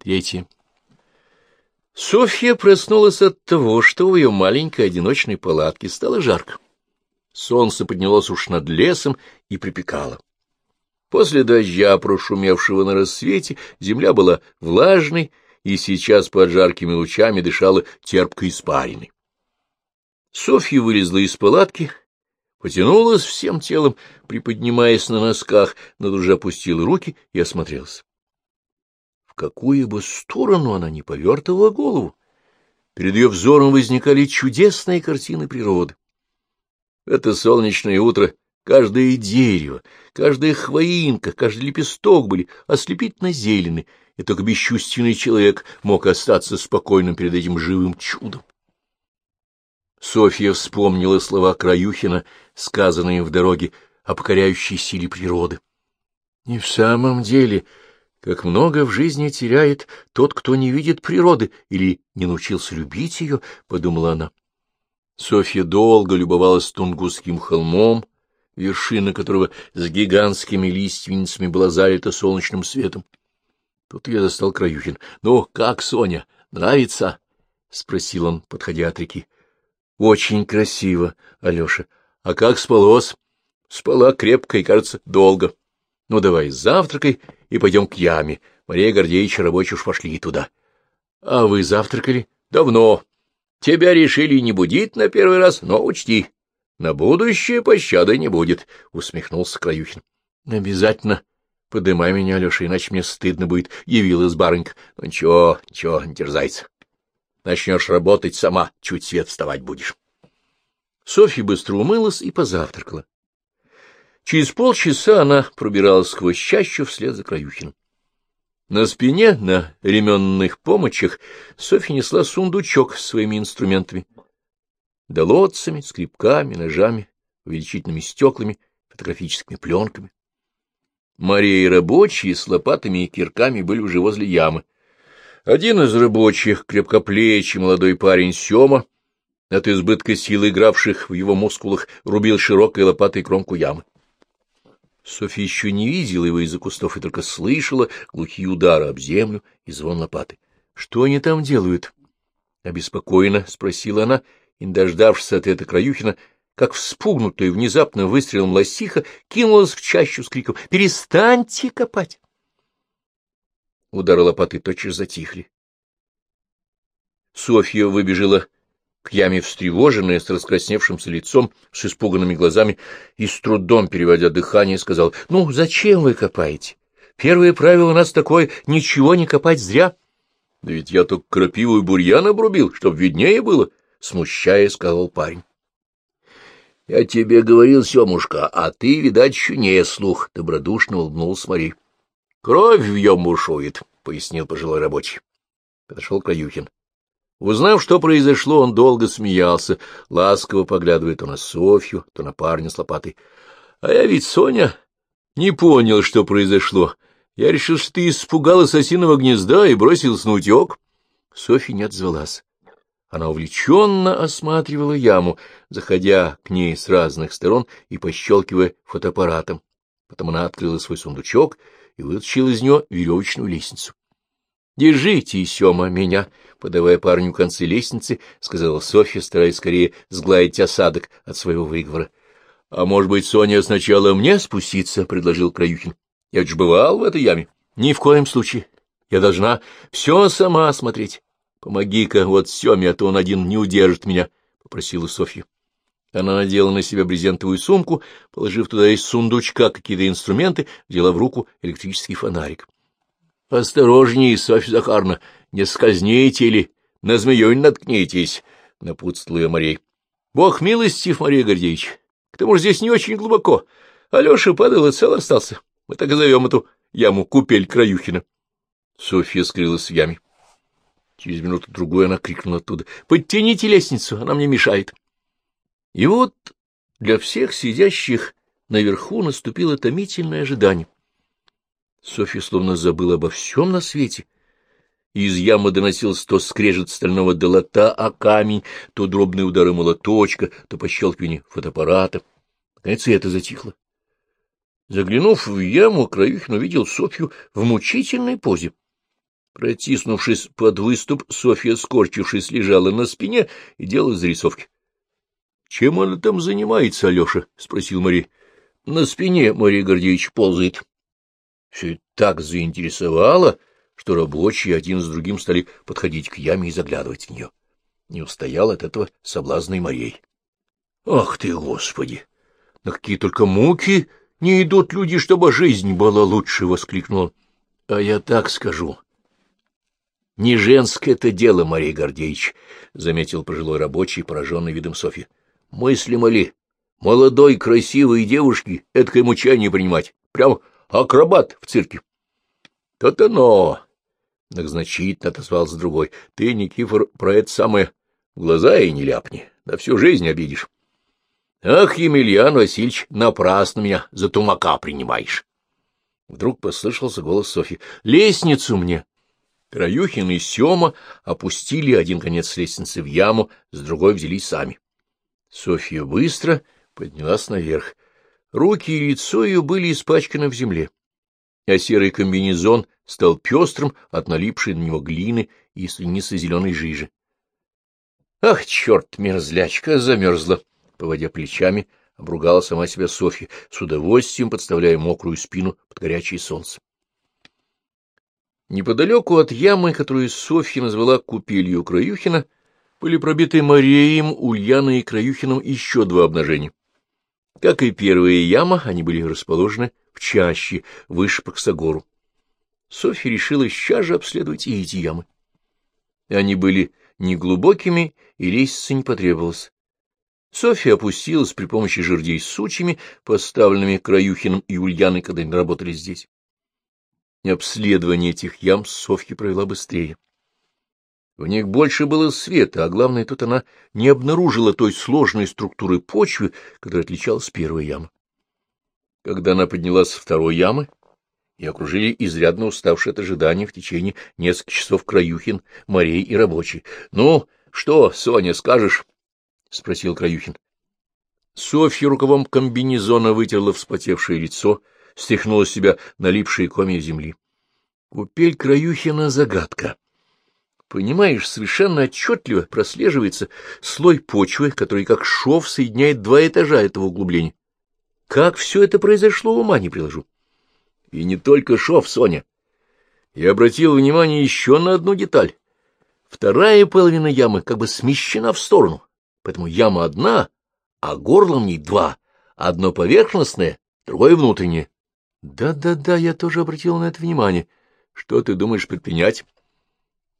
Третье. Софья проснулась от того, что в ее маленькой одиночной палатке стало жарко. Солнце поднялось уж над лесом и припекало. После дождя, прошумевшего на рассвете, земля была влажной, и сейчас под жаркими лучами дышала терпкой испариной. Софья вылезла из палатки, потянулась всем телом, приподнимаясь на носках, но уже опустила руки и осмотрелась. Какую бы сторону она ни повертывала голову, перед ее взором возникали чудесные картины природы. Это солнечное утро каждое дерево, каждая хвоинка, каждый лепесток были ослепительно зелены, и только бесчувственный человек мог остаться спокойным перед этим живым чудом. Софья вспомнила слова Краюхина, сказанные в дороге о покоряющей силе природы. И в самом деле, как много в жизни теряет тот, кто не видит природы или не научился любить ее, — подумала она. Софья долго любовалась Тунгусским холмом, вершина которого с гигантскими лиственницами была залита солнечным светом. Тут я застал Краюхин. — Ну, как, Соня, нравится? — спросил он, подходя от реки. Очень красиво, Алеша. А как спалось? Спала крепко и, кажется, долго. Ну, давай завтракай и пойдем к яме. Мария Гордеевич рабочие уж пошли туда. А вы завтракали? Давно. Тебя решили не будить на первый раз, но учти, на будущее пощады не будет, — усмехнулся Краюхин. — Обязательно подымай меня, Алеша, иначе мне стыдно будет, — явилась барынька. Ну, ничего, ничего, не терзайся. Начнешь работать сама, чуть свет вставать будешь. Софья быстро умылась и позавтракала. Через полчаса она пробиралась сквозь чащу вслед за Краюхиным. На спине, на ременных помощах, Софья несла сундучок с своими инструментами. Долотцами, скребками, ножами, увеличительными стеклами, фотографическими пленками. Мария и рабочие с лопатами и кирками были уже возле ямы. Один из рабочих, крепкоплечий молодой парень Сема, от избытка сил, игравших в его мускулах, рубил широкой лопатой кромку ямы. Софья еще не видела его из-за кустов и только слышала глухие удары об землю и звон лопаты. — Что они там делают? — обеспокоенно спросила она, и, дождавшись ответа Краюхина, как вспугнутая внезапно выстрелом лосиха, кинулась в чащу с криком «Перестаньте копать!» Удары лопаты тотчас затихли. Софья выбежала к яме встревоженная, с раскрасневшимся лицом, с испуганными глазами, и с трудом, переводя дыхание, сказал, — Ну, зачем вы копаете? Первое правило у нас такое — ничего не копать зря. — Да ведь я только крапиву и бурьян обрубил, чтоб виднее было, — смущая, сказал парень. — Я тебе говорил, Семушка, а ты, видать, еще не слух, — добродушно улыбнулся Марий. — Кровь в ем бушует, — пояснил пожилой рабочий. Подошел Каюхин. Узнав, что произошло, он долго смеялся, ласково поглядывая то на Софью, то на парня с лопатой. — А я ведь, Соня, не понял, что произошло. Я решил, что ты испугалась осиного гнезда и бросился на утек. Софья не отзвалась. Она увлеченно осматривала яму, заходя к ней с разных сторон и пощелкивая фотоаппаратом. Потом она открыла свой сундучок и вытащил из него веревочную лестницу. — Держите, Сема, меня, — подавая парню концы лестницы, — сказала Софья, стараясь скорее сгладить осадок от своего выговора. — А может быть, Соня, сначала мне спуститься? — предложил Краюхин. — Я же бывал в этой яме. — Ни в коем случае. Я должна все сама осмотреть. Помоги-ка вот Семе, а то он один не удержит меня, — попросила Софья. Она надела на себя брезентовую сумку, положив туда из сундучка какие-то инструменты, взяла в руку электрический фонарик. — Осторожней, Софья Захарна, не скользните или на змею не наткнитесь, — напутствовал ее Марей. — Бог милостив, Мария Гордеевич, к тому же здесь не очень глубоко. Алеша падал и цел остался. Мы так и зовем эту яму купель Краюхина. Софья скрылась в яме. Через минуту-другую она крикнула оттуда. — Подтяните лестницу, она мне мешает. И вот для всех сидящих наверху наступило томительное ожидание. Софья словно забыла обо всем на свете. Из ямы доносился то скрежет стального долота о камень, то дробные удары молоточка, то пощелкивание фотоаппарата. Наконец и это затихло. Заглянув в яму, Краюхин увидел Софью в мучительной позе. Протиснувшись под выступ, Софья, скорчившись, лежала на спине и делала зарисовки. — Чем она там занимается, Алеша? — спросил Мария. — На спине Мария Гордеевич ползает. Все это так заинтересовало, что рабочие один с другим стали подходить к яме и заглядывать в нее. Не устоял от этого соблазной Марей. — Ах ты, Господи! На какие только муки не идут люди, чтобы жизнь была лучше! — воскликнул А я так скажу. — Не женское это дело, Марей Гордеевич, — заметил пожилой рабочий, пораженный видом Софьи. — Мыслимо ли? Молодой, красивой девушке эткое мучание принимать? Прям акробат в цирке. — То-то но! — многозначительно отозвался другой. — Ты, Никифор, про это самое глаза и не ляпни, на всю жизнь обидишь. Ах, Емельян Васильевич, напрасно меня за тумака принимаешь. Вдруг послышался голос Софьи. — Лестницу мне! Краюхин и Сема опустили один конец лестницы в яму, с другой взялись сами. Софья быстро поднялась наверх. Руки и лицо ее были испачканы в земле, а серый комбинезон стал пестрым от налипшей на него глины и сленицы зеленой жижи. Ах, черт, мерзлячка, замерзла! Поводя плечами, обругала сама себя Софья, с удовольствием подставляя мокрую спину под горячее солнце. Неподалеку от ямы, которую Софья назвала купелью Краюхина, были пробиты Мареем, Ульяной и Краюхином еще два обнажения. Как и первая яма, они были расположены в чаще, выше по Ксагору. Софья решила сейчас же обследовать и эти ямы. Они были неглубокими, и лестницы не потребовалось. Софья опустилась при помощи жердей с сучьями, поставленными Краюхиным и Ульяной, когда они работали здесь. Обследование этих ям Софья провела быстрее. В них больше было света, а главное, тут она не обнаружила той сложной структуры почвы, которая отличалась первой ямы. Когда она поднялась со второй ямы, и окружили изрядно уставшие от ожидания в течение нескольких часов Краюхин, Марей и рабочий. — Ну, что, Соня, скажешь? — спросил Краюхин. Софья рукавом комбинезона вытерла вспотевшее лицо, стряхнула с себя налипшие комья земли. Купель Краюхина — загадка. Понимаешь, совершенно отчетливо прослеживается слой почвы, который как шов соединяет два этажа этого углубления. Как все это произошло, ума не приложу. И не только шов, Соня. Я обратил внимание еще на одну деталь. Вторая половина ямы как бы смещена в сторону, поэтому яма одна, а горло в ней два, одно поверхностное, другое внутреннее. Да-да-да, я тоже обратил на это внимание. Что ты думаешь предпринять?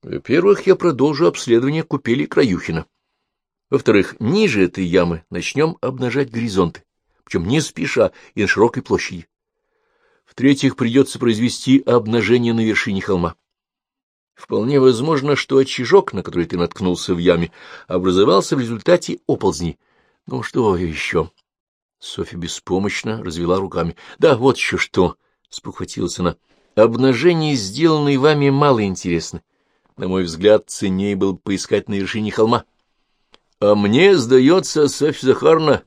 Во-первых, я продолжу обследование купели Краюхина. Во-вторых, ниже этой ямы начнем обнажать горизонты, причем не спеша и на широкой площади. В-третьих, придется произвести обнажение на вершине холма. Вполне возможно, что очажок, на который ты наткнулся в яме, образовался в результате оползни. Ну, что еще? Софья беспомощно развела руками. Да, вот еще что, — спохватилась она. Обнажение, сделанное вами, мало интересно. На мой взгляд, ценнее было поискать на вершине холма. А мне, сдается, Софья Захаровна,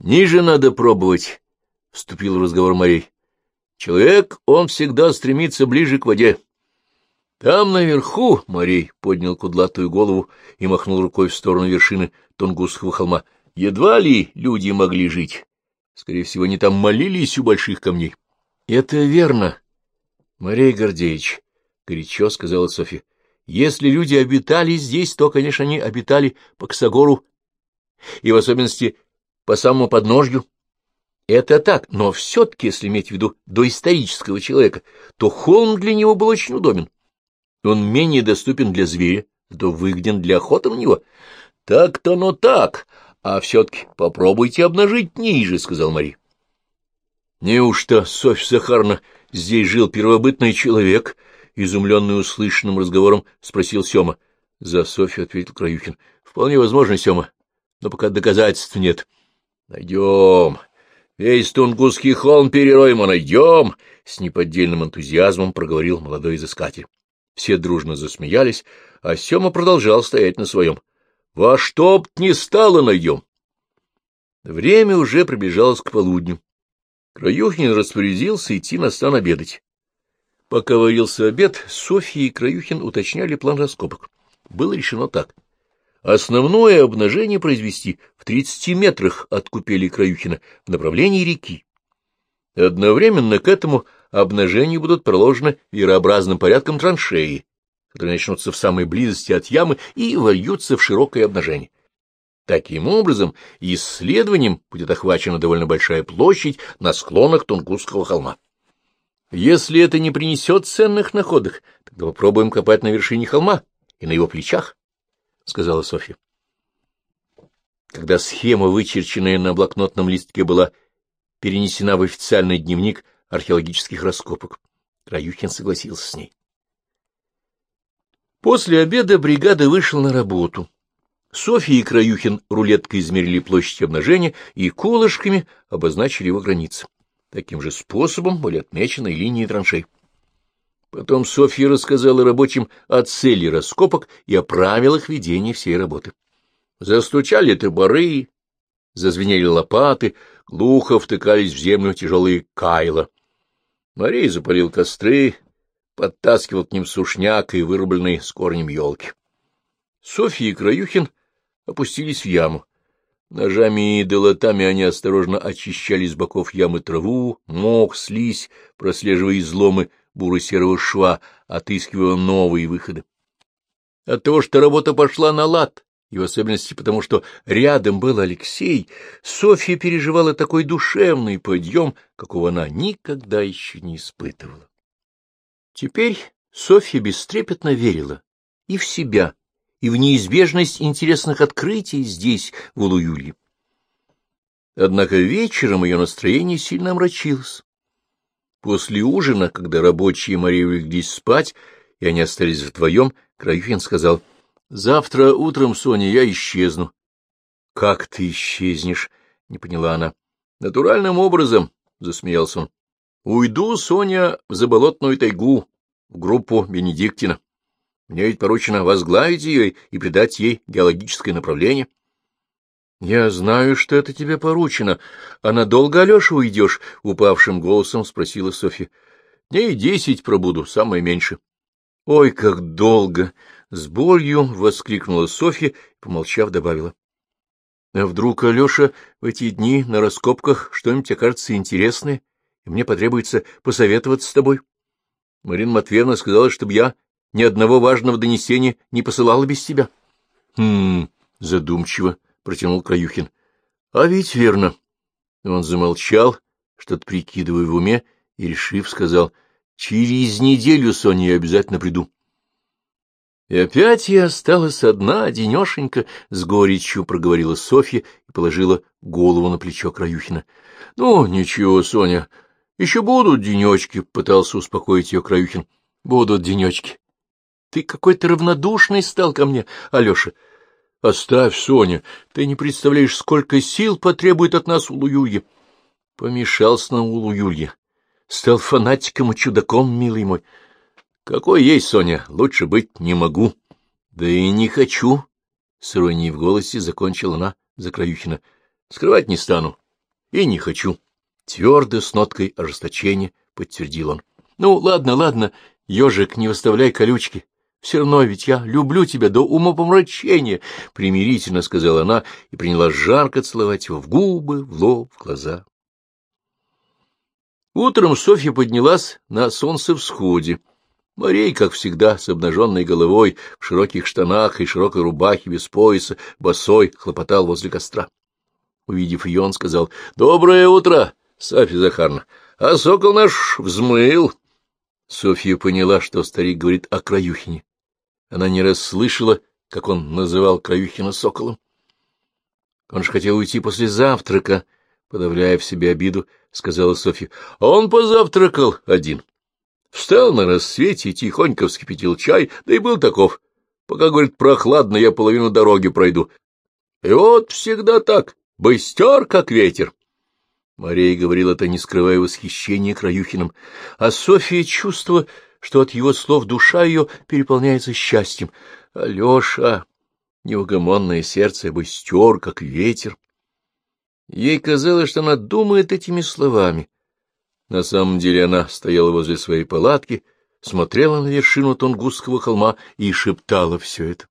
ниже надо пробовать, — вступил в разговор Марей. Человек, он всегда стремится ближе к воде. Там наверху Марей поднял кудлатую голову и махнул рукой в сторону вершины Тунгусского холма. Едва ли люди могли жить. Скорее всего, они там молились у больших камней. — Это верно, Марей Гордеевич, — горячо сказала Софья. — Если люди обитали здесь, то, конечно, они обитали по Ксагору и в особенности по самому подножью. Это так, но все-таки, если иметь в виду доисторического человека, то холм для него был очень удобен. Он менее доступен для зверя, зато выгоден для охоты на него. Так-то, но так, а все-таки попробуйте обнажить ниже, — сказал Мари. Неужто, Софья Захаровна, здесь жил первобытный человек? — изумленный услышанным разговором спросил Сема. За Софью ответил Краюхин. — Вполне возможно, Сема, но пока доказательств нет. — Найдем. Весь Тунгусский холм перероем, а найдем! — с неподдельным энтузиазмом проговорил молодой изыскатель. Все дружно засмеялись, а Сема продолжал стоять на своем. — Во что б ни стало найдем! Время уже приближалось к полудню. Краюхин распорядился идти на стан обедать. Пока варился обед, Софья и Краюхин уточняли план раскопок. Было решено так. Основное обнажение произвести в 30 метрах от купели Краюхина в направлении реки. Одновременно к этому обнажению будут проложены верообразным порядком траншеи, которые начнутся в самой близости от ямы и вольются в широкое обнажение. Таким образом, исследованием будет охвачена довольно большая площадь на склонах Тунгусского холма. Если это не принесет ценных находок, тогда попробуем копать на вершине холма и на его плечах, — сказала Софья. Когда схема, вычерченная на блокнотном листке, была перенесена в официальный дневник археологических раскопок, Раюхин согласился с ней. После обеда бригада вышла на работу. Софья и Краюхин рулеткой измерили площадь обнажения и колышками обозначили его границы. Таким же способом были отмечены линии траншей. Потом Софья рассказала рабочим о цели раскопок и о правилах ведения всей работы. Застучали топоры, зазвенели лопаты, глухо втыкались в землю тяжелые кайла. Мария запалил костры, подтаскивал к ним сушняк и вырубленный с корнем елки. Софья и Краюхин опустились в яму. Ножами и долотами они осторожно очищали с боков ямы траву, мох, слизь, прослеживая изломы буро-серого шва, отыскивая новые выходы. От того, что работа пошла на лад, и в особенности потому, что рядом был Алексей, Софья переживала такой душевный подъем, какого она никогда еще не испытывала. Теперь Софья бестрепетно верила и в себя, и в неизбежность интересных открытий здесь, в Улуюлье. Однако вечером ее настроение сильно омрачилось. После ужина, когда рабочие Мария улеглись спать, и они остались вдвоем, Краюхин сказал, — Завтра утром, Соня, я исчезну. — Как ты исчезнешь? — не поняла она. — Натуральным образом, — засмеялся он. — Уйду, Соня, в заболотную тайгу, в группу Бенедиктина. Мне ведь поручено возглавить ее и придать ей геологическое направление. — Я знаю, что это тебе поручено. А надолго, Алеша, уйдешь? — упавшим голосом спросила Софья. — Дней десять пробуду, самое меньше. — Ой, как долго! — с болью воскликнула Софья и, помолчав, добавила. — А вдруг, Алеша, в эти дни на раскопках что-нибудь окажется интересное, и мне потребуется посоветоваться с тобой? Марина Матвеевна сказала, чтобы я ни одного важного донесения не посылала без тебя. — Хм, задумчиво, — протянул Краюхин. — А ведь верно. Он замолчал, что-то прикидывая в уме, и, решив, сказал, — Через неделю, Соня, я обязательно приду. И опять я осталась одна, одинешенька, — с горечью проговорила Софья и положила голову на плечо Краюхина. — Ну, ничего, Соня, еще будут денечки, — пытался успокоить ее Краюхин. — Будут денечки. Ты какой-то равнодушный стал ко мне, Алеша. Оставь, Соня, ты не представляешь, сколько сил потребует от нас Улуюлье. Помешался на Улуюлье. Стал фанатиком и чудаком, милый мой. Какой есть, Соня, лучше быть не могу. Да и не хочу. С иронией в голосе закончила она за. Скрывать не стану. И не хочу. Твердо, с ноткой ожесточения, подтвердил он. Ну, ладно, ладно, ежик, не выставляй колючки. Все равно ведь я люблю тебя до умопомрачения, — примирительно сказала она и приняла жарко целовать его в губы, в лоб, в глаза. Утром Софья поднялась на солнце всходе. Марей, как всегда, с обнаженной головой, в широких штанах и широкой рубахе без пояса, босой, хлопотал возле костра. Увидев ее, он сказал, — Доброе утро, Софья Захарна, а сокол наш взмыл. Софья поняла, что старик говорит о Краюхине. Она не расслышала, как он называл Краюхина соколом. Он же хотел уйти после завтрака, подавляя в себе обиду, сказала Софья. Он позавтракал один. Встал на рассвете, тихонько вскипятил чай, да и был таков. Пока, говорит, прохладно, я половину дороги пройду. И вот всегда так, быстер, как ветер. Мария говорила это, не скрывая восхищения Краюхиным, а Софья чувствовала, что от его слов душа ее переполняется счастьем. Алеша, неугомонное сердце, быстер, как ветер. Ей казалось, что она думает этими словами. На самом деле она стояла возле своей палатки, смотрела на вершину Тунгусского холма и шептала все это.